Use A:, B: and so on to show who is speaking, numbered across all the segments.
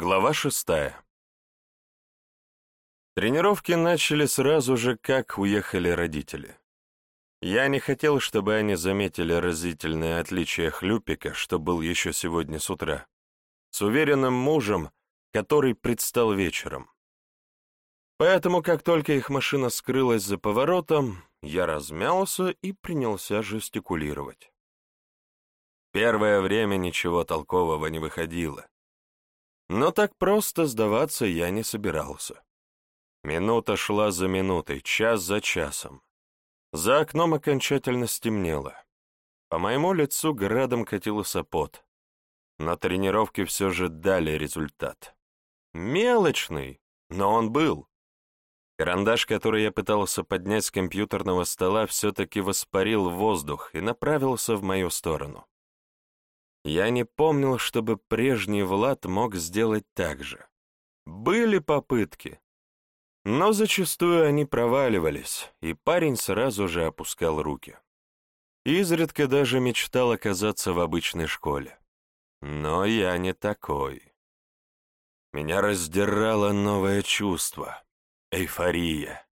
A: Глава шестая. Тренировки начали сразу же, как уехали родители. Я не хотел, чтобы они заметили разительное отличие хлюпика, что был еще сегодня с утра, с уверенным мужем, который предстал вечером. Поэтому, как только их машина скрылась за поворотом, я размялся и принялся жестикулировать. Первое время ничего толкового не выходило. Но так просто сдаваться я не собирался. Минута шла за минутой, час за часом. За окном окончательно стемнело. По моему лицу градом катился пот. На тренировке все же дали результат. Мелочный, но он был. Карандаш, который я пытался поднять с компьютерного стола, все-таки воспарил воздух и направился в мою сторону. Я не помнил, чтобы прежний Влад мог сделать так же. Были попытки, но зачастую они проваливались, и парень сразу же опускал руки. Изредка даже мечтал оказаться в обычной школе. Но я не такой. Меня раздирало новое чувство — эйфория.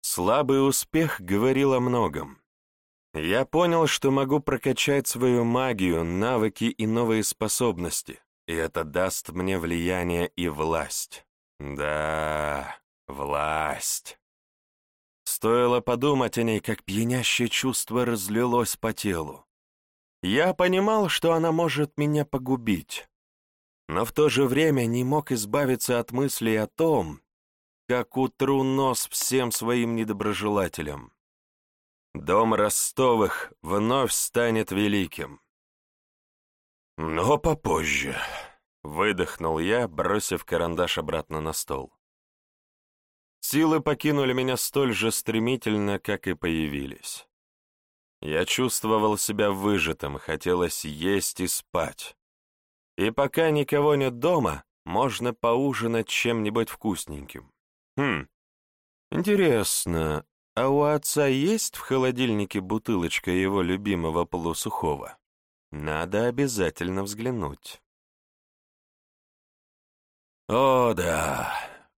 A: Слабый успех говорил о многом. Я понял, что могу прокачать свою магию, навыки и новые способности, и это даст мне влияние и власть. Да, власть. Стоило подумать о ней, как пьянящее чувство разлилось по телу. Я понимал, что она может меня погубить, но в то же время не мог избавиться от мыслей о том, как утру нос всем своим недоброжелателям. Дом Ростовых вновь станет великим. Но попозже, — выдохнул я, бросив карандаш обратно на стол. Силы покинули меня столь же стремительно, как и появились. Я чувствовал себя выжатым, хотелось есть и спать. И пока никого нет дома, можно поужинать чем-нибудь вкусненьким. Хм, интересно, а у отца есть в холодильнике бутылочка его любимого полусухого? Надо обязательно взглянуть. О, да,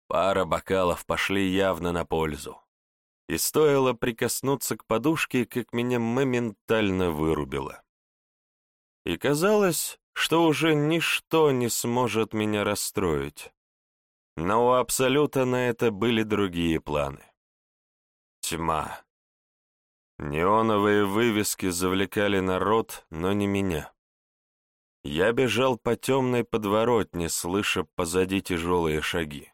A: пара бокалов пошли явно на пользу. И стоило прикоснуться к подушке, как меня моментально вырубило. И казалось, что уже ничто не сможет меня расстроить. Но у Абсолюта на это были другие планы. Тьма. Неоновые вывески завлекали народ, но не меня. Я бежал по темной подворотне, слыша позади тяжелые шаги.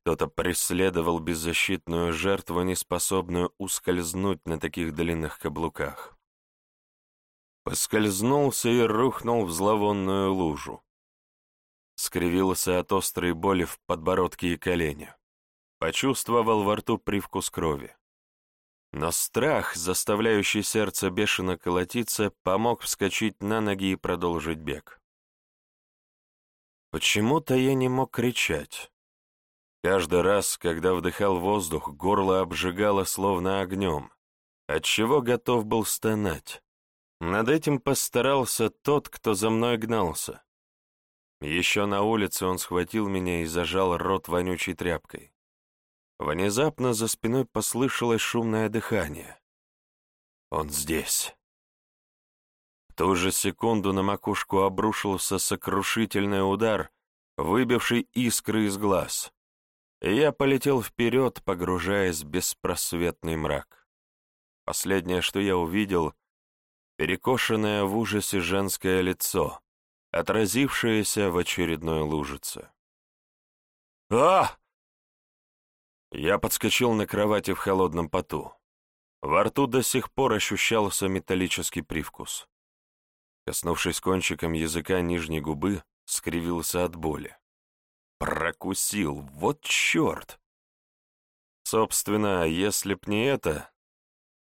A: Кто-то преследовал беззащитную жертву, неспособную ускользнуть на таких длинных каблуках. Поскользнулся и рухнул в зловонную лужу. Скривился от острой боли в подбородке и колене. Почувствовал во рту привкус крови. Но страх, заставляющий сердце бешено колотиться, помог вскочить на ноги и продолжить бег. Почему-то я не мог кричать. Каждый раз, когда вдыхал воздух, горло обжигало словно огнем, отчего готов был стонать. Над этим постарался тот, кто за мной гнался. Еще на улице он схватил меня и зажал рот вонючей тряпкой. Внезапно за спиной послышалось шумное дыхание. Он здесь. В ту же секунду на макушку обрушился сокрушительный удар, выбивший искры из глаз. И я полетел вперед, погружаясь в беспросветный мрак. Последнее, что я увидел, перекошенное в ужасе женское лицо, отразившееся в очередной лужице. «А!» Я подскочил на кровати в холодном поту. Во рту до сих пор ощущался металлический привкус. Коснувшись кончиком языка нижней губы, скривился от боли. Прокусил, вот черт! Собственно, если б не это,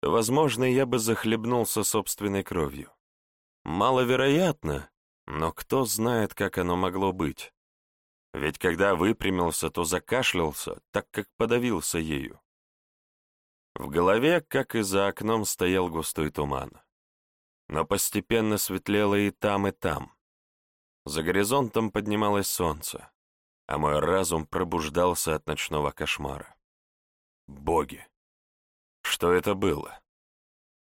A: то, возможно, я бы захлебнулся собственной кровью. Маловероятно, но кто знает, как оно могло быть. Ведь когда выпрямился, то закашлялся, так как подавился ею. В голове, как и за окном, стоял густой туман. Но постепенно светлело и там, и там. За горизонтом поднималось солнце, а мой разум пробуждался от ночного кошмара. Боги! Что это было?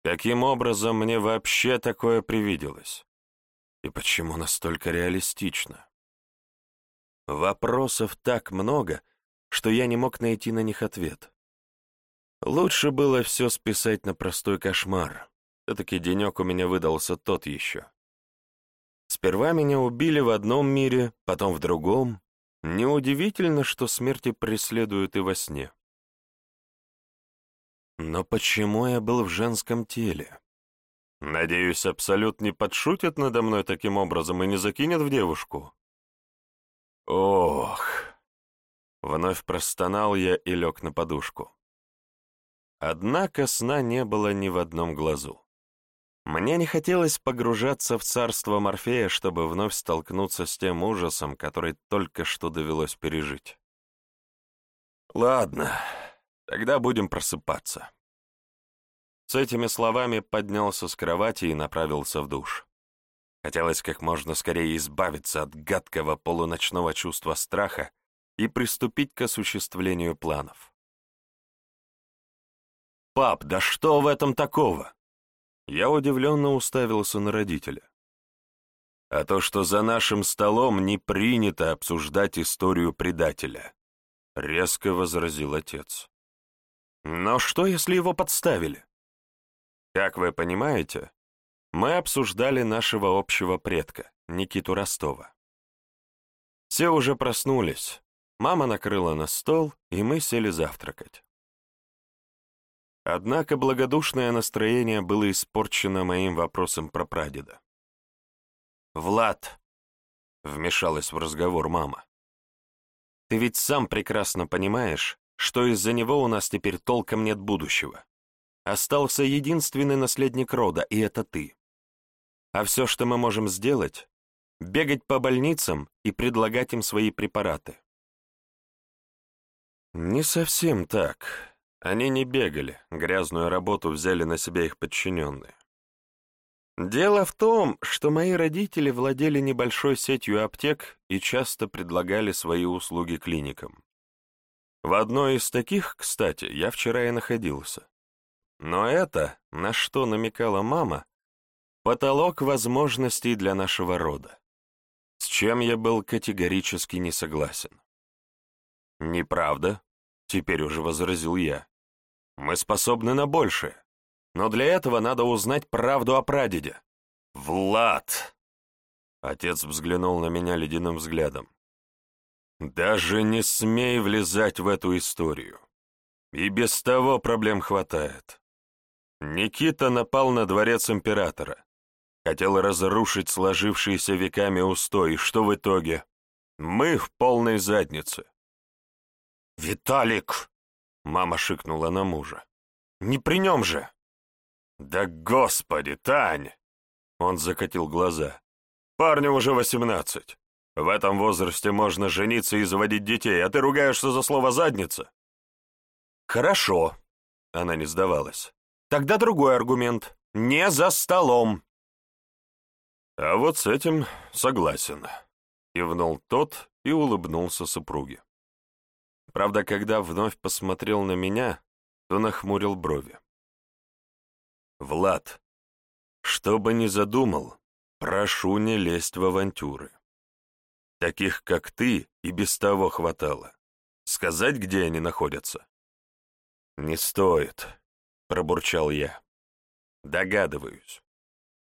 A: Каким образом мне вообще такое привиделось? И почему настолько реалистично? Вопросов так много, что я не мог найти на них ответ. Лучше было все списать на простой кошмар. Все-таки денек у меня выдался тот еще. Сперва меня убили в одном мире, потом в другом. Неудивительно, что смерти преследуют и во сне. Но почему я был в женском теле? Надеюсь, Абсолют не подшутит надо мной таким образом и не закинет в девушку? Ох! Вновь простонал я и лег на подушку. Однако сна не было ни в одном глазу. Мне не хотелось погружаться в царство Морфея, чтобы вновь столкнуться с тем ужасом, который только что довелось пережить. Ладно, тогда будем просыпаться. С этими словами поднялся с кровати и направился в душ. Хотелось как можно скорее избавиться от гадкого полуночного чувства страха и приступить к осуществлению планов. «Пап, да что в этом такого?» Я удивленно уставился на родителя. «А то, что за нашим столом не принято обсуждать историю предателя», — резко возразил отец. «Но что, если его подставили?» «Как вы понимаете, мы обсуждали нашего общего предка, Никиту Ростова. Все уже проснулись, мама накрыла на стол, и мы сели завтракать. Однако благодушное настроение было испорчено моим вопросом про прадеда. «Влад», — вмешалась в разговор мама, — «ты ведь сам прекрасно понимаешь, что из-за него у нас теперь толком нет будущего. Остался единственный наследник рода, и это ты. А все, что мы можем сделать, бегать по больницам и предлагать им свои препараты». «Не совсем так», они не бегали, грязную работу взяли на себя их подчиненные. Дело в том, что мои родители владели небольшой сетью аптек и часто предлагали свои услуги клиникам. В одной из таких, кстати, я вчера и находился. Но это, на что намекала мама, потолок возможностей для нашего рода, с чем я был категорически не согласен. «Неправда», — теперь уже возразил я. Мы способны на большее. Но для этого надо узнать правду о прадеде. Влад! Отец взглянул на меня ледяным взглядом. Даже не смей влезать в эту историю. И без того проблем хватает. Никита напал на дворец императора. Хотел разрушить сложившиеся веками устой, что в итоге? Мы в полной заднице. «Виталик!» Мама шикнула на мужа. «Не при нем же!» «Да господи, Тань!» Он закатил глаза. «Парню уже восемнадцать. В этом возрасте можно жениться и заводить детей, а ты ругаешься за слово «задница»?» «Хорошо», — она не сдавалась. «Тогда другой аргумент. Не за столом». «А вот с этим согласен», — кивнул тот и улыбнулся супруге. Правда, когда вновь посмотрел на меня, то нахмурил брови. «Влад, что бы ни задумал, прошу не лезть в авантюры. Таких, как ты, и без того хватало. Сказать, где они находятся?» «Не стоит», — пробурчал я. «Догадываюсь».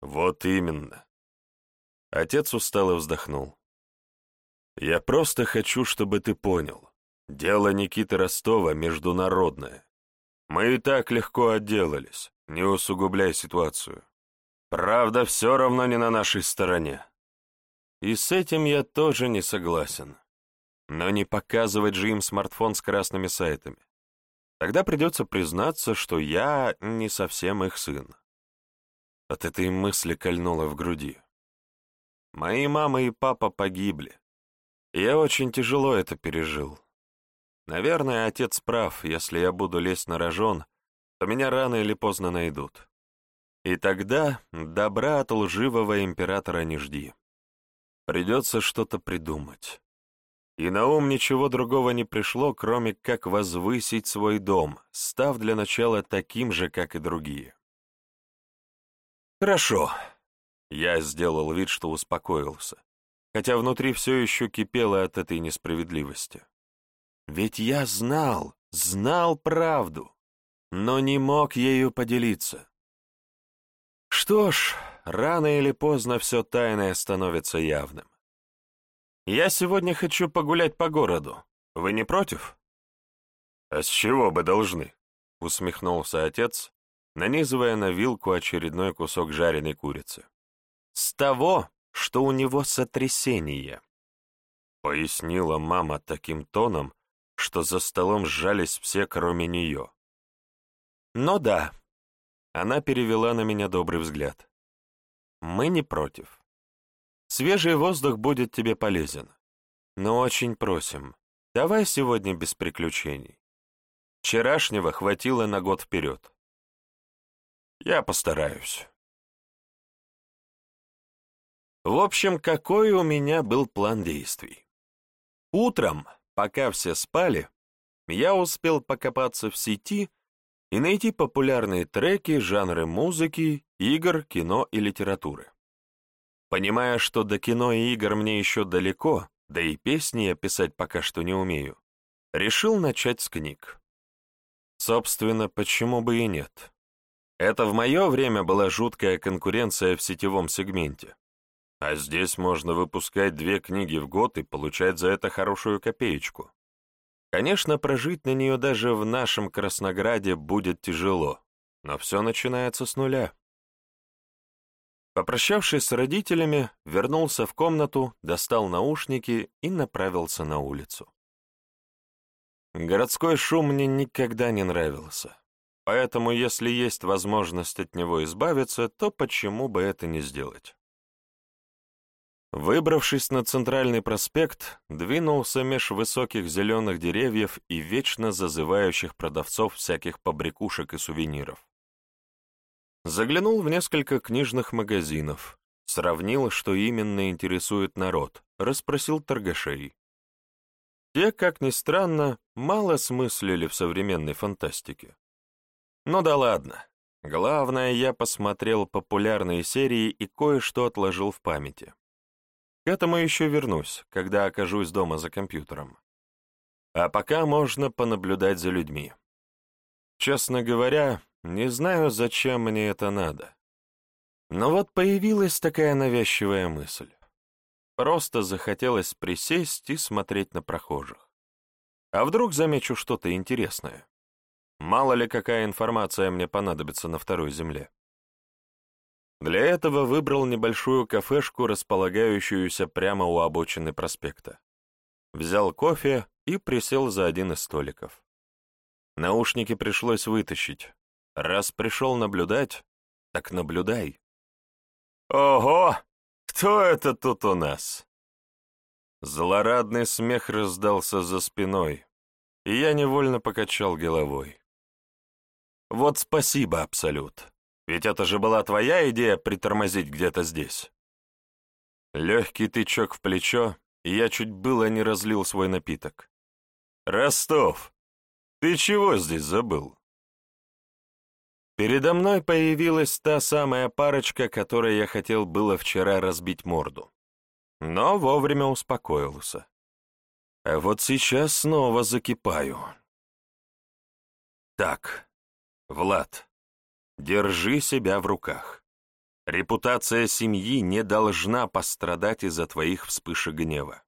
A: «Вот именно». Отец устало вздохнул. «Я просто хочу, чтобы ты понял. Дело Никиты Ростова международное. Мы и так легко отделались, не усугубляй ситуацию. Правда, все равно не на нашей стороне. И с этим я тоже не согласен. Но не показывать же им смартфон с красными сайтами. Тогда придется признаться, что я не совсем их сын. От этой мысли кольнуло в груди. Мои мама и папа погибли. Я очень тяжело это пережил. Наверное, отец прав, если я буду лезть на рожон, то меня рано или поздно найдут. И тогда добра от лживого императора не жди. Придется что-то придумать. И на ум ничего другого не пришло, кроме как возвысить свой дом, став для начала таким же, как и другие. Хорошо. Я сделал вид, что успокоился, хотя внутри все еще кипело от этой несправедливости. Ведь я знал, знал правду, но не мог ею поделиться. Что ж, рано или поздно все тайное становится явным. Я сегодня хочу погулять по городу. Вы не против? А с чего бы должны? Усмехнулся отец, нанизывая на вилку очередной кусок жареной курицы. С того, что у него сотрясение. Пояснила мама таким тоном, что за столом сжались все, кроме нее. Но да, она перевела на меня добрый взгляд. Мы не против. Свежий воздух будет тебе полезен. Но очень просим, давай сегодня без приключений. Вчерашнего хватило на год вперед. Я постараюсь. В общем, какой у меня был план действий? Утром, пока все спали, я успел покопаться в сети и найти популярные треки, жанры музыки, игр, кино и литературы. Понимая, что до кино и игр мне еще далеко, да и песни я писать пока что не умею, решил начать с книг. Собственно, почему бы и нет? Это в мое время была жуткая конкуренция в сетевом сегменте. А здесь можно выпускать две книги в год и получать за это хорошую копеечку. Конечно, прожить на нее даже в нашем Краснограде будет тяжело, но все начинается с нуля. Попрощавшись с родителями, вернулся в комнату, достал наушники и направился на улицу. Городской шум мне никогда не нравился, поэтому если есть возможность от него избавиться, то почему бы это не сделать? Выбравшись на центральный проспект, двинулся меж высоких зеленых деревьев и вечно зазывающих продавцов всяких побрякушек и сувениров. Заглянул в несколько книжных магазинов, сравнил, что именно интересует народ, расспросил торгашей. Те, как ни странно, мало смыслили в современной фантастике. Ну да ладно. Главное, я посмотрел популярные серии и кое-что отложил в памяти. К этому еще вернусь, когда окажусь дома за компьютером. А пока можно понаблюдать за людьми. Честно говоря, не знаю, зачем мне это надо. Но вот появилась такая навязчивая мысль. Просто захотелось присесть и смотреть на прохожих. А вдруг замечу что-то интересное? Мало ли какая информация мне понадобится на второй земле. Для этого выбрал небольшую кафешку, располагающуюся прямо у обочины проспекта. Взял кофе и присел за один из столиков. Наушники пришлось вытащить. Раз пришел наблюдать, так наблюдай. «Ого! Кто это тут у нас?» Злорадный смех раздался за спиной, и я невольно покачал головой. «Вот спасибо, Абсолют. Ведь это же была твоя идея притормозить где-то здесь. Легкий тычок в плечо, и я чуть было не разлил свой напиток. «Ростов, ты чего здесь забыл?» Передо мной появилась та самая парочка, которой я хотел было вчера разбить морду. Но вовремя успокоился. А вот сейчас снова закипаю. Так, Влад, Держи себя в руках. Репутация семьи не должна пострадать из-за твоих вспышек гнева.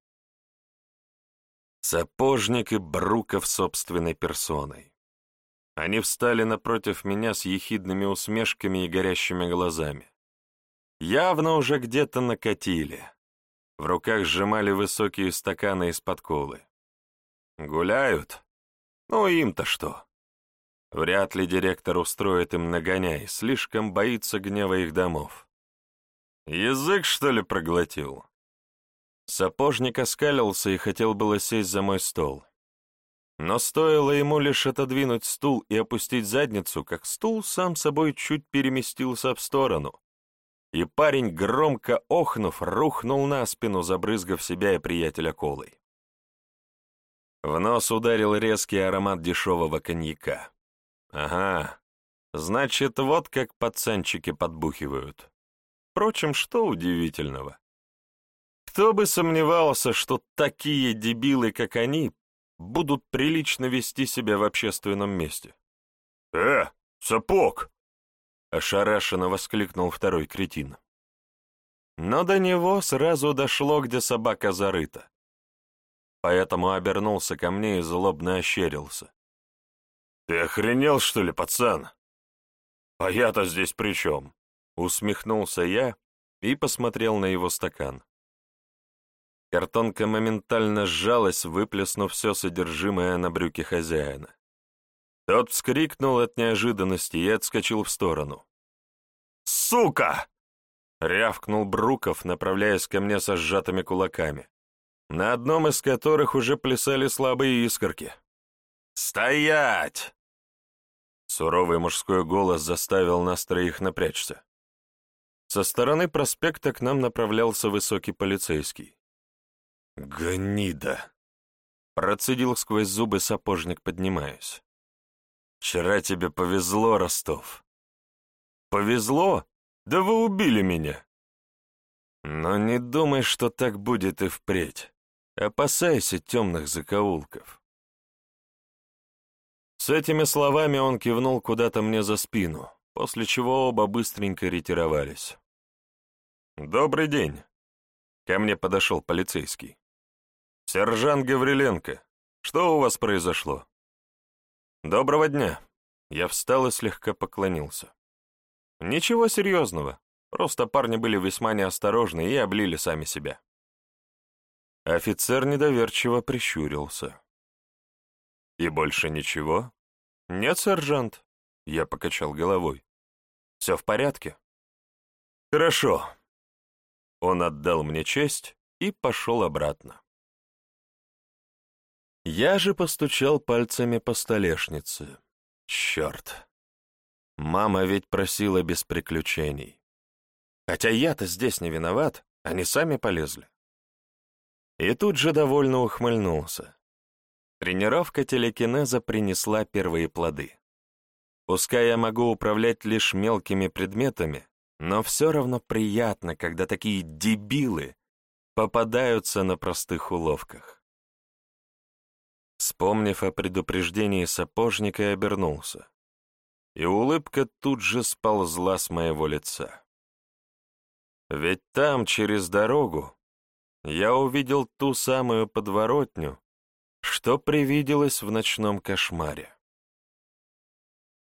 A: Сапожник и Бруков собственной персоной. Они встали напротив меня с ехидными усмешками и горящими глазами. Явно уже где-то накатили. В руках сжимали высокие стаканы из-под колы. Гуляют? Ну им-то что? Вряд ли директор устроит им нагоняй, слишком боится гнева их домов. Язык, что ли, проглотил? Сапожник оскалился и хотел было сесть за мой стол. Но стоило ему лишь отодвинуть стул и опустить задницу, как стул сам собой чуть переместился в сторону, и парень, громко охнув, рухнул на спину, забрызгав себя и приятеля колой. В нос ударил резкий аромат дешевого коньяка. Ага, значит, вот как пацанчики подбухивают. Впрочем, что удивительного? Кто бы сомневался, что такие дебилы, как они, будут прилично вести себя в общественном месте? «Э, сапог!» — ошарашенно воскликнул второй кретин. Но до него сразу дошло, где собака зарыта. Поэтому обернулся ко мне и злобно ощерился. «Ты охренел, что ли, пацан?» «А я-то здесь при чем?» Усмехнулся я и посмотрел на его стакан. Картонка моментально сжалась, выплеснув все содержимое на брюки хозяина. Тот вскрикнул от неожиданности и отскочил в сторону. «Сука!» — рявкнул Бруков, направляясь ко мне со сжатыми кулаками, на одном из которых уже плясали слабые искорки. «Стоять!» Суровый мужской голос заставил нас троих напрячься. Со стороны проспекта к нам направлялся высокий полицейский. «Гнида!» — процедил сквозь зубы сапожник, поднимаясь. «Вчера тебе повезло, Ростов». «Повезло? Да вы убили меня!» «Но не думай, что так будет и впредь. Опасайся темных закоулков». С этими словами он кивнул куда-то мне за спину, после чего оба быстренько ретировались. «Добрый день!» Ко мне подошел полицейский. «Сержант Гавриленко, что у вас произошло?» «Доброго дня!» Я встал и слегка поклонился. «Ничего серьезного, просто парни были весьма неосторожны и облили сами себя». Офицер недоверчиво прищурился. «И больше ничего?» «Нет, сержант», — я покачал головой. «Все в порядке?» «Хорошо». Он отдал мне честь и пошел обратно. Я же постучал пальцами по столешнице. Черт. Мама ведь просила без приключений. Хотя я-то здесь не виноват, они сами полезли. И тут же довольно ухмыльнулся. Тренировка телекинеза принесла первые плоды. Пускай я могу управлять лишь мелкими предметами, но все равно приятно, когда такие дебилы попадаются на простых уловках. Вспомнив о предупреждении сапожника, я обернулся. И улыбка тут же сползла с моего лица. Ведь там, через дорогу, я увидел ту самую подворотню, что привиделось в ночном кошмаре.